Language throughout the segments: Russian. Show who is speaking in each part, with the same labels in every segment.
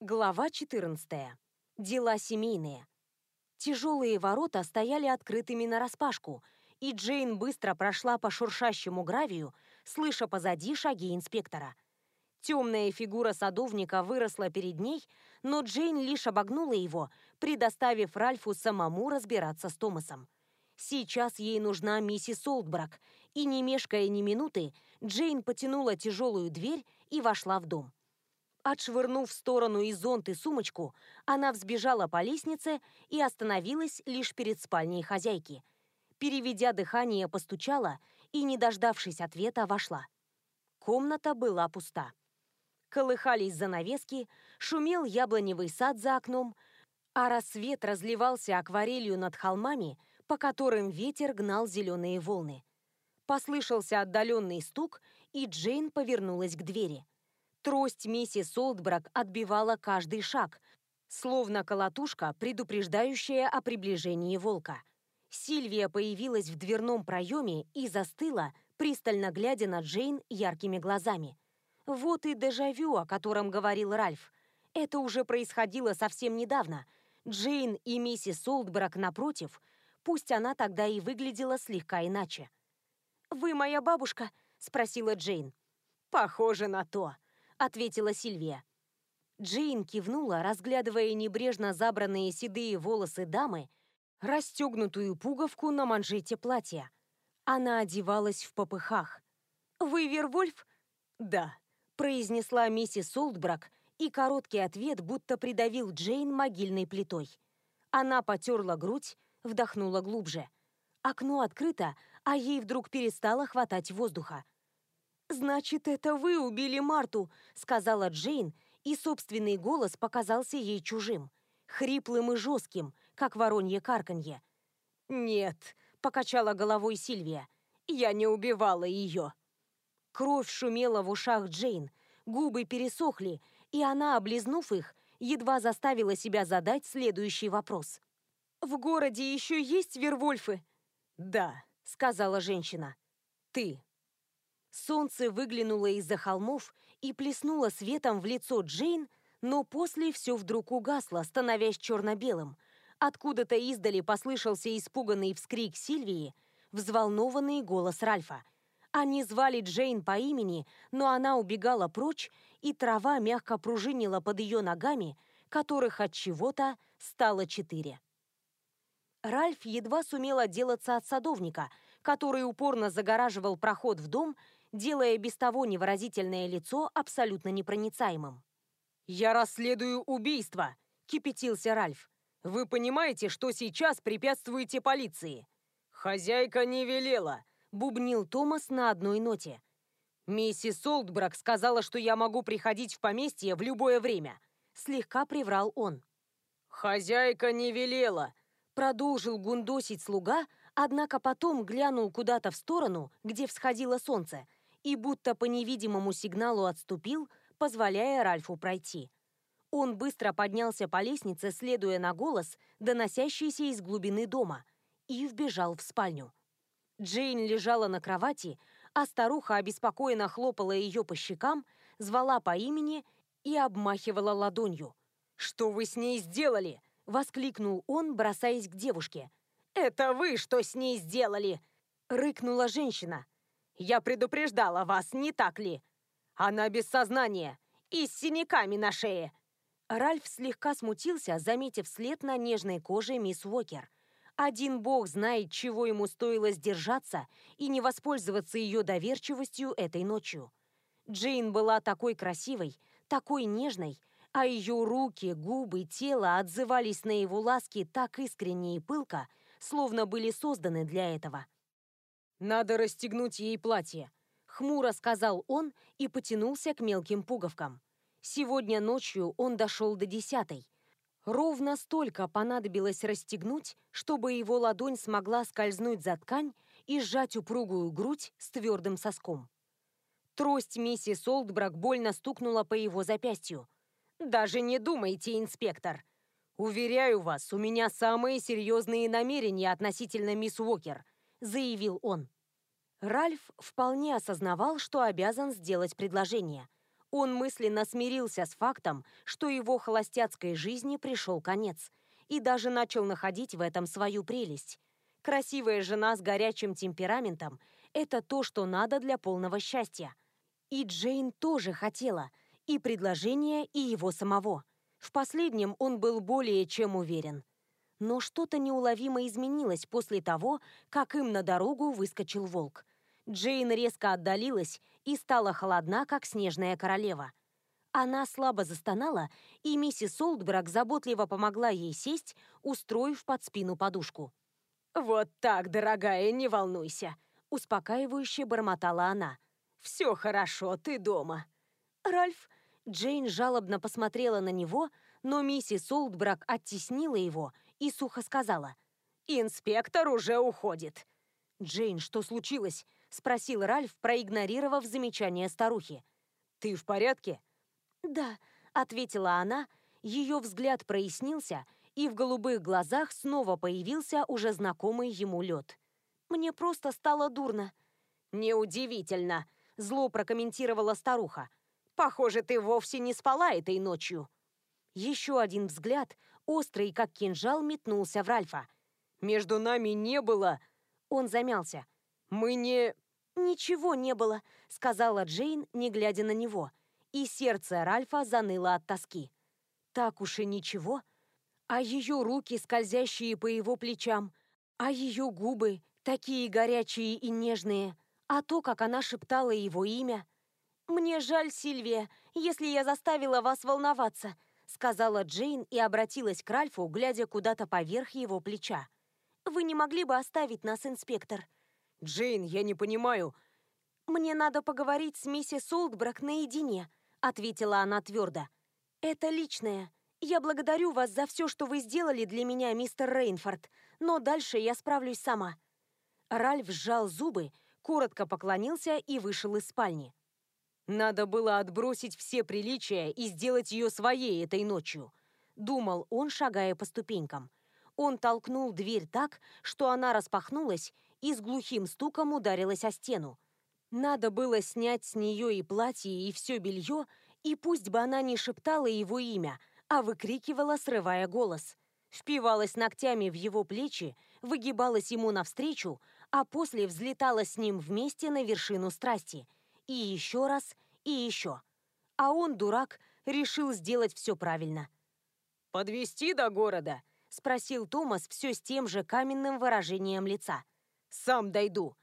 Speaker 1: Глава 14. Дела семейные. Тяжелые ворота стояли открытыми нараспашку, и Джейн быстро прошла по шуршащему гравию, слыша позади шаги инспектора. Темная фигура садовника выросла перед ней, но Джейн лишь обогнула его, предоставив Ральфу самому разбираться с Томасом. Сейчас ей нужна миссис Олдбрак, и не мешкая ни минуты, Джейн потянула тяжелую дверь и вошла в дом. Отшвырнув в сторону и зонт, и сумочку, она взбежала по лестнице и остановилась лишь перед спальней хозяйки. Переведя дыхание, постучала и, не дождавшись ответа, вошла. Комната была пуста. Колыхались занавески, шумел яблоневый сад за окном, а рассвет разливался акварелью над холмами, по которым ветер гнал зеленые волны. Послышался отдаленный стук, и Джейн повернулась к двери. Трость миссис Олдбрак отбивала каждый шаг, словно колотушка, предупреждающая о приближении волка. Сильвия появилась в дверном проеме и застыла, пристально глядя на Джейн яркими глазами. Вот и дежавю, о котором говорил Ральф. Это уже происходило совсем недавно. Джейн и миссис Олдбрак напротив, пусть она тогда и выглядела слегка иначе. «Вы моя бабушка?» – спросила Джейн. «Похоже на то», ответила Сильвия. Джейн кивнула, разглядывая небрежно забранные седые волосы дамы, расстегнутую пуговку на манжете платья. Она одевалась в попыхах. «Вы Вервольф?» «Да», — произнесла миссис Олдбрак, и короткий ответ будто придавил Джейн могильной плитой. Она потерла грудь, вдохнула глубже. Окно открыто, а ей вдруг перестало хватать воздуха. «Значит, это вы убили Марту», — сказала Джейн, и собственный голос показался ей чужим, хриплым и жестким, как воронье карканье. «Нет», — покачала головой Сильвия, — «я не убивала ее». Кровь шумела в ушах Джейн, губы пересохли, и она, облизнув их, едва заставила себя задать следующий вопрос. «В городе еще есть Вервольфы?» «Да», — сказала женщина. «Ты». Солнце выглянуло из-за холмов и плеснуло светом в лицо Джейн, но после все вдруг угасло, становясь черно-белым. Откуда-то издали послышался испуганный вскрик Сильвии, взволнованный голос Ральфа. Они звали Джейн по имени, но она убегала прочь, и трава мягко пружинила под ее ногами, которых от чего-то стало четыре. Ральф едва сумел отделаться от садовника, который упорно загораживал проход в дом делая без того невыразительное лицо абсолютно непроницаемым. «Я расследую убийство», — кипятился Ральф. «Вы понимаете, что сейчас препятствуете полиции?» «Хозяйка не велела», — бубнил Томас на одной ноте. «Миссис Олдбрак сказала, что я могу приходить в поместье в любое время», — слегка приврал он. «Хозяйка не велела», — продолжил гундосить слуга, однако потом глянул куда-то в сторону, где всходило солнце, и будто по невидимому сигналу отступил, позволяя Ральфу пройти. Он быстро поднялся по лестнице, следуя на голос, доносящийся из глубины дома, и вбежал в спальню. Джейн лежала на кровати, а старуха обеспокоенно хлопала ее по щекам, звала по имени и обмахивала ладонью. «Что вы с ней сделали?» — воскликнул он, бросаясь к девушке. «Это вы что с ней сделали?» — рыкнула женщина. Я предупреждала вас, не так ли? Она без сознания и с синяками на шее. Ральф слегка смутился, заметив след на нежной коже мисс Уокер. Один бог знает, чего ему стоило сдержаться и не воспользоваться ее доверчивостью этой ночью. Джейн была такой красивой, такой нежной, а ее руки, губы, тело отзывались на его ласки так искренне и пылко, словно были созданы для этого. «Надо расстегнуть ей платье», — хмуро сказал он и потянулся к мелким пуговкам. Сегодня ночью он дошел до десятой. Ровно столько понадобилось расстегнуть, чтобы его ладонь смогла скользнуть за ткань и сжать упругую грудь с твердым соском. Трость миссис Олдбрак больно стукнула по его запястью. «Даже не думайте, инспектор!» «Уверяю вас, у меня самые серьезные намерения относительно мисс Уокер», заявил он. Ральф вполне осознавал, что обязан сделать предложение. Он мысленно смирился с фактом, что его холостяцкой жизни пришел конец, и даже начал находить в этом свою прелесть. Красивая жена с горячим темпераментом – это то, что надо для полного счастья. И Джейн тоже хотела и предложение, и его самого. В последнем он был более чем уверен. Но что-то неуловимо изменилось после того, как им на дорогу выскочил волк. Джейн резко отдалилась и стала холодна, как снежная королева. Она слабо застонала, и миссис Олдбрак заботливо помогла ей сесть, устроив под спину подушку. «Вот так, дорогая, не волнуйся», — успокаивающе бормотала она. «Все хорошо, ты дома». «Ральф...» Джейн жалобно посмотрела на него, но миссис Олдбрак оттеснила его и сухо сказала. «Инспектор уже уходит». «Джейн, что случилось?» — спросил Ральф, проигнорировав замечание старухи. «Ты в порядке?» «Да», — ответила она, ее взгляд прояснился, и в голубых глазах снова появился уже знакомый ему лед. «Мне просто стало дурно». «Неудивительно», — зло прокомментировала старуха. «Похоже, ты вовсе не спала этой ночью». Еще один взгляд, острый как кинжал, метнулся в Ральфа. «Между нами не было...» Он замялся. «Мы не...» «Ничего не было», — сказала Джейн, не глядя на него. И сердце Ральфа заныло от тоски. Так уж и ничего. А ее руки, скользящие по его плечам, а ее губы, такие горячие и нежные, а то, как она шептала его имя. «Мне жаль, Сильвия, если я заставила вас волноваться», сказала Джейн и обратилась к Ральфу, глядя куда-то поверх его плеча. «Вы не могли бы оставить нас, инспектор?» «Джейн, я не понимаю». «Мне надо поговорить с миссис Олдбрак наедине», — ответила она твердо. «Это личное. Я благодарю вас за все, что вы сделали для меня, мистер Рейнфорд, но дальше я справлюсь сама». Ральф сжал зубы, коротко поклонился и вышел из спальни. «Надо было отбросить все приличия и сделать ее своей этой ночью», — думал он, шагая по ступенькам. Он толкнул дверь так, что она распахнулась, и с глухим стуком ударилась о стену. Надо было снять с нее и платье, и все белье, и пусть бы она не шептала его имя, а выкрикивала, срывая голос. Впивалась ногтями в его плечи, выгибалась ему навстречу, а после взлетала с ним вместе на вершину страсти. И еще раз, и еще. А он, дурак, решил сделать все правильно. «Подвести до города?» — спросил Томас все с тем же каменным выражением лица. Сам дойду!»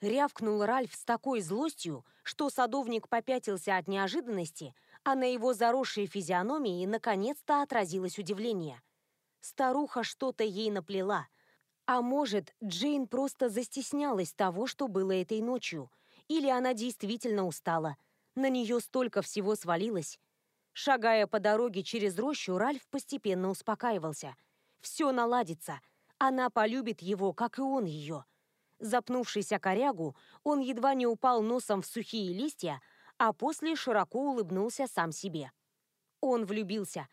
Speaker 1: Рявкнул Ральф с такой злостью, что садовник попятился от неожиданности, а на его заросшей физиономии наконец-то отразилось удивление. Старуха что-то ей наплела. А может, Джейн просто застеснялась того, что было этой ночью, или она действительно устала. На нее столько всего свалилось. Шагая по дороге через рощу, Ральф постепенно успокаивался. Все наладится. Она полюбит его, как и он ее. Запнувшись о корягу, он едва не упал носом в сухие листья, а после широко улыбнулся сам себе. Он влюбился.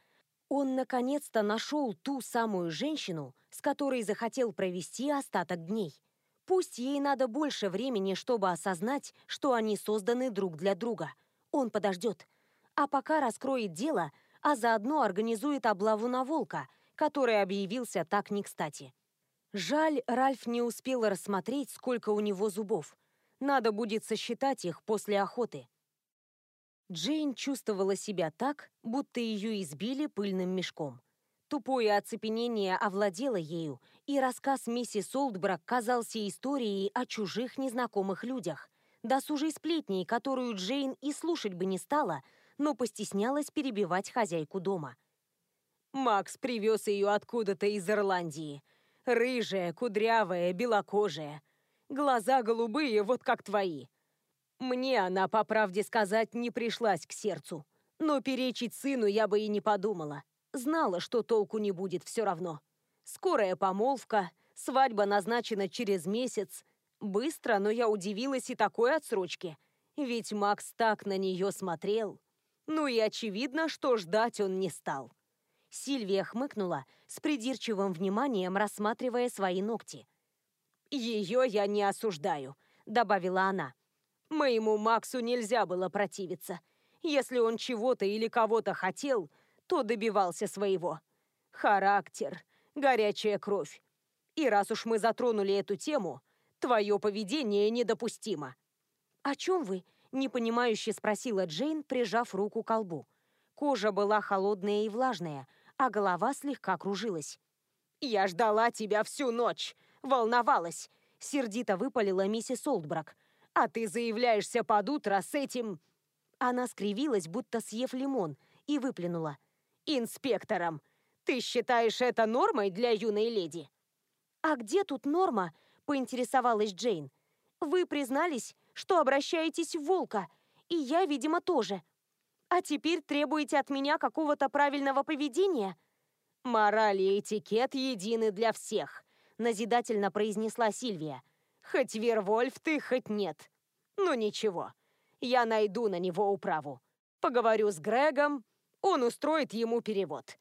Speaker 1: Он наконец-то нашел ту самую женщину, с которой захотел провести остаток дней. Пусть ей надо больше времени, чтобы осознать, что они созданы друг для друга. Он подождет. А пока раскроет дело, а заодно организует облаву на волка, который объявился так не кстати. Жаль, Ральф не успел рассмотреть, сколько у него зубов. Надо будет сосчитать их после охоты. Джейн чувствовала себя так, будто ее избили пыльным мешком. Тупое оцепенение овладело ею, и рассказ миссис Олдбрак казался историей о чужих незнакомых людях, досужей сплетней, которую Джейн и слушать бы не стала, но постеснялась перебивать хозяйку дома. «Макс привез ее откуда-то из Ирландии», Рыжая, кудрявая, белокожая. Глаза голубые, вот как твои. Мне она, по правде сказать, не пришлась к сердцу. Но перечить сыну я бы и не подумала. Знала, что толку не будет все равно. Скорая помолвка, свадьба назначена через месяц. Быстро, но я удивилась и такой отсрочке. Ведь Макс так на нее смотрел. Ну и очевидно, что ждать он не стал. Сильвия хмыкнула, с придирчивым вниманием рассматривая свои ногти. «Ее я не осуждаю», — добавила она. «Моему Максу нельзя было противиться. Если он чего-то или кого-то хотел, то добивался своего. Характер, горячая кровь. И раз уж мы затронули эту тему, твое поведение недопустимо. «О чем вы?» – непонимающе спросила Джейн, прижав руку к колбу. Кожа была холодная и влажная, а голова слегка кружилась. «Я ждала тебя всю ночь, волновалась», — сердито выпалила миссис Олдбрак. «А ты заявляешься под утро с этим...» Она скривилась, будто съев лимон, и выплюнула. «Инспектором! Ты считаешь это нормой для юной леди?» «А где тут норма?» — поинтересовалась Джейн. «Вы признались, что обращаетесь в волка, и я, видимо, тоже. А теперь требуете от меня какого-то правильного поведения?» «Мораль и этикет едины для всех», — назидательно произнесла Сильвия. «Хоть Вервольф ты, хоть нет. Ну ничего, я найду на него управу. Поговорю с Грегом, он устроит ему перевод.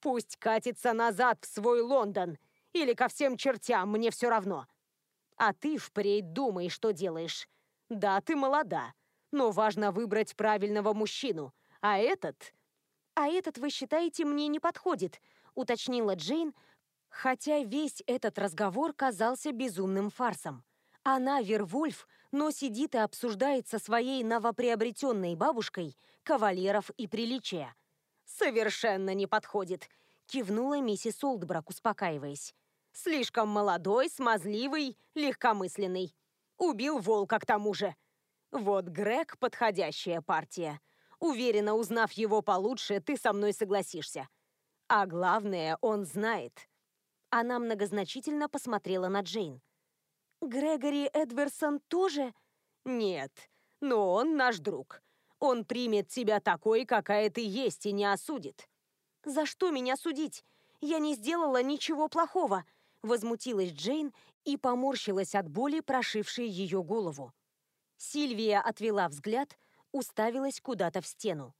Speaker 1: Пусть катится назад в свой Лондон или ко всем чертям, мне все равно. А ты впредь думай, что делаешь. Да, ты молода, но важно выбрать правильного мужчину. А этот... А этот, вы считаете, мне не подходит, уточнила Джейн, хотя весь этот разговор казался безумным фарсом. Она Вервольф, но сидит и обсуждает со своей новоприобретенной бабушкой кавалеров и приличия. «Совершенно не подходит», — кивнула миссис Олдбрак, успокаиваясь. «Слишком молодой, смазливый, легкомысленный. Убил волка к тому же. Вот Грег — подходящая партия. Уверена, узнав его получше, ты со мной согласишься. А главное, он знает». Она многозначительно посмотрела на Джейн. «Грегори Эдверсон тоже?» «Нет, но он наш друг. Он примет тебя такой, какая ты есть, и не осудит». «За что меня судить? Я не сделала ничего плохого», — возмутилась Джейн и поморщилась от боли, прошившей ее голову. Сильвия отвела взгляд, уставилась куда-то в стену.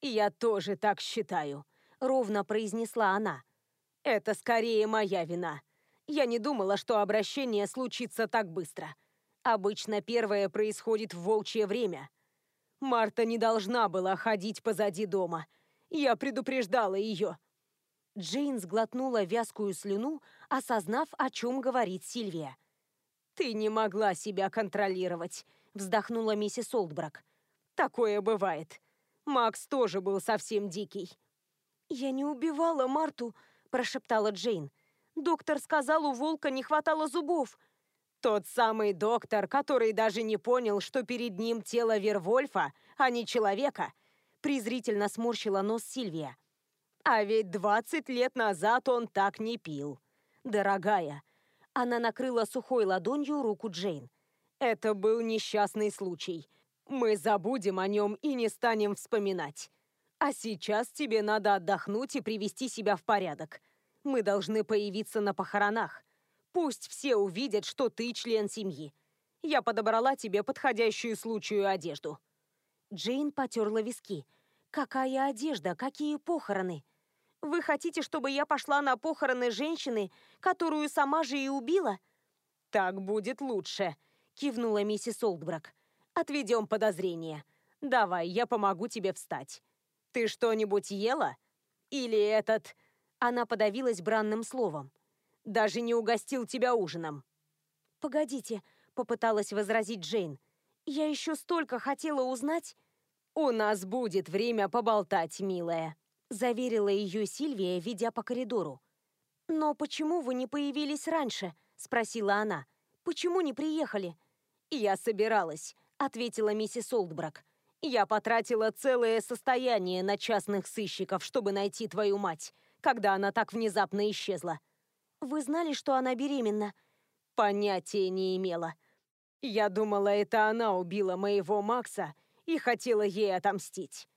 Speaker 1: «Я тоже так считаю», — ровно произнесла она. «Это скорее моя вина. Я не думала, что обращение случится так быстро. Обычно первое происходит в волчье время. Марта не должна была ходить позади дома. Я предупреждала ее». Джейн сглотнула вязкую слюну, осознав, о чем говорит Сильвия. «Ты не могла себя контролировать», — вздохнула миссис Олдбрак. «Такое бывает. Макс тоже был совсем дикий». «Я не убивала Марту», – прошептала Джейн. «Доктор сказал, у волка не хватало зубов». «Тот самый доктор, который даже не понял, что перед ним тело Вервольфа, а не человека», – презрительно сморщила нос Сильвия. «А ведь двадцать лет назад он так не пил. Дорогая». Она накрыла сухой ладонью руку Джейн. «Это был несчастный случай. Мы забудем о нем и не станем вспоминать. А сейчас тебе надо отдохнуть и привести себя в порядок. Мы должны появиться на похоронах. Пусть все увидят, что ты член семьи. Я подобрала тебе подходящую случаю одежду». Джейн потерла виски. «Какая одежда? Какие похороны? Вы хотите, чтобы я пошла на похороны женщины, которую сама же и убила?» «Так будет лучше», — кивнула миссис Олдбрак. «Отведем подозрение. Давай, я помогу тебе встать. Ты что-нибудь ела? Или этот...» Она подавилась бранным словом. «Даже не угостил тебя ужином». «Погодите», — попыталась возразить Джейн. «Я еще столько хотела узнать...» «У нас будет время поболтать, милая», — заверила ее Сильвия, ведя по коридору. «Но почему вы не появились раньше?» — спросила она. «Почему не приехали?» «Я собиралась», — ответила миссис Олдбрак. Я потратила целое состояние на частных сыщиков, чтобы найти твою мать, когда она так внезапно исчезла. Вы знали, что она беременна? Понятия не имела. Я думала, это она убила моего Макса и хотела ей отомстить.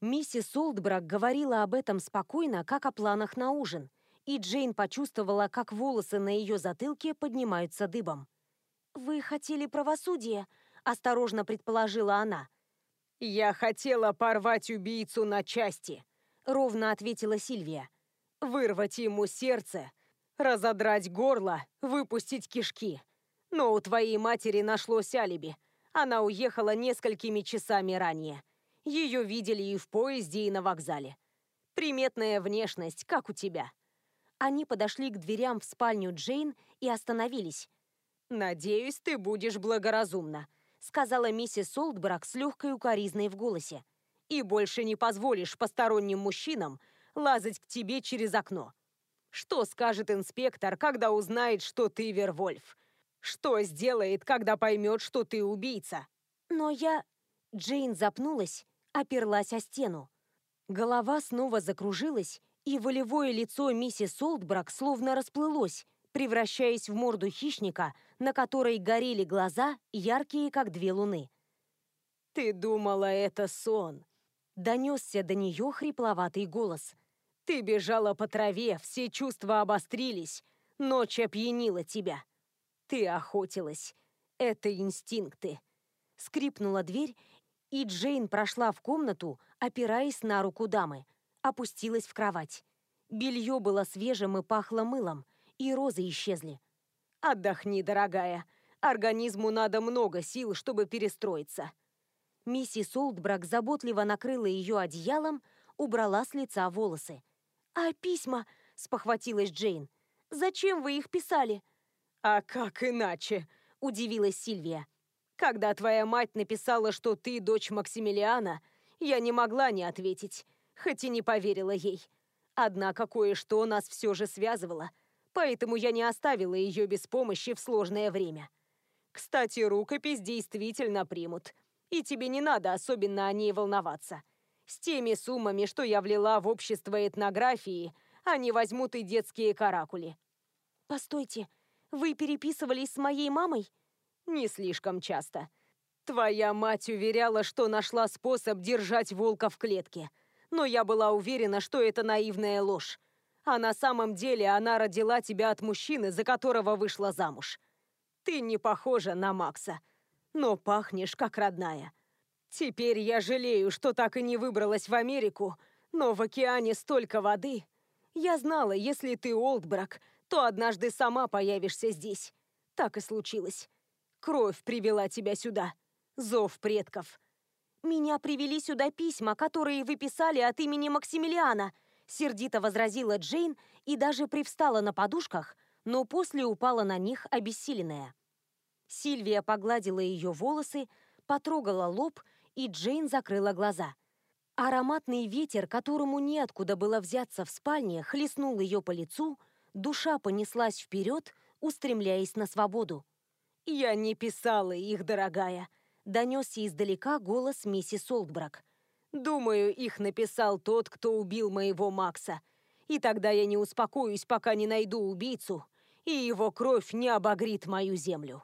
Speaker 1: Миссис Олдбрак говорила об этом спокойно, как о планах на ужин, и Джейн почувствовала, как волосы на ее затылке поднимаются дыбом. «Вы хотели правосудия?» – осторожно предположила она – «Я хотела порвать убийцу на части», — ровно ответила Сильвия. «Вырвать ему сердце, разодрать горло, выпустить кишки. Но у твоей матери нашлось алиби. Она уехала несколькими часами ранее. Ее видели и в поезде, и на вокзале. Приметная внешность, как у тебя. Они подошли к дверям в спальню Джейн и остановились. «Надеюсь, ты будешь благоразумна», — сказала миссис Солтбрак с легкой укоризной в голосе. «И больше не позволишь посторонним мужчинам лазать к тебе через окно. Что скажет инспектор, когда узнает, что ты Вервольф? Что сделает, когда поймет, что ты убийца?» «Но я...» Джейн запнулась, оперлась о стену. Голова снова закружилась, и волевое лицо миссис Солтбрак словно расплылось, превращаясь в морду хищника, на которой горели глаза, яркие, как две луны. «Ты думала, это сон?» Донесся до нее хрипловатый голос. «Ты бежала по траве, все чувства обострились, ночь опьянила тебя. Ты охотилась. Это инстинкты». Скрипнула дверь, и Джейн прошла в комнату, опираясь на руку дамы. Опустилась в кровать. Белье было свежим и пахло мылом, и розы исчезли. «Отдохни, дорогая. Организму надо много сил, чтобы перестроиться». Миссис Олдбрак заботливо накрыла ее одеялом, убрала с лица волосы. «А письма?» – спохватилась Джейн. «Зачем вы их писали?» «А как иначе?» – удивилась Сильвия. Когда твоя мать написала, что ты дочь Максимилиана, я не могла не ответить, хоть и не поверила ей. Однако кое-что нас все же связывало, поэтому я не оставила ее без помощи в сложное время. Кстати, рукопись действительно примут, и тебе не надо особенно о ней волноваться. С теми суммами, что я влила в общество этнографии, они возьмут и детские каракули. Постойте, вы переписывались с моей мамой? Не слишком часто. Твоя мать уверяла, что нашла способ держать волка в клетке. Но я была уверена, что это наивная ложь. А на самом деле она родила тебя от мужчины, за которого вышла замуж. Ты не похожа на Макса, но пахнешь как родная. Теперь я жалею, что так и не выбралась в Америку, но в океане столько воды. Я знала, если ты Олдбрак, то однажды сама появишься здесь. Так и случилось. Кровь привела тебя сюда. Зов предков. Меня привели сюда письма, которые вы писали от имени Максимилиана, сердито возразила Джейн и даже привстала на подушках, но после упала на них обессиленная. Сильвия погладила ее волосы, потрогала лоб, и Джейн закрыла глаза. Ароматный ветер, которому неоткуда было взяться в спальне, хлестнул ее по лицу, душа понеслась вперед, устремляясь на свободу. «Я не писала их, дорогая», — донесся издалека голос миссис Олдбрак. «Думаю, их написал тот, кто убил моего Макса. И тогда я не успокоюсь, пока не найду убийцу, и его кровь не обогрит мою землю».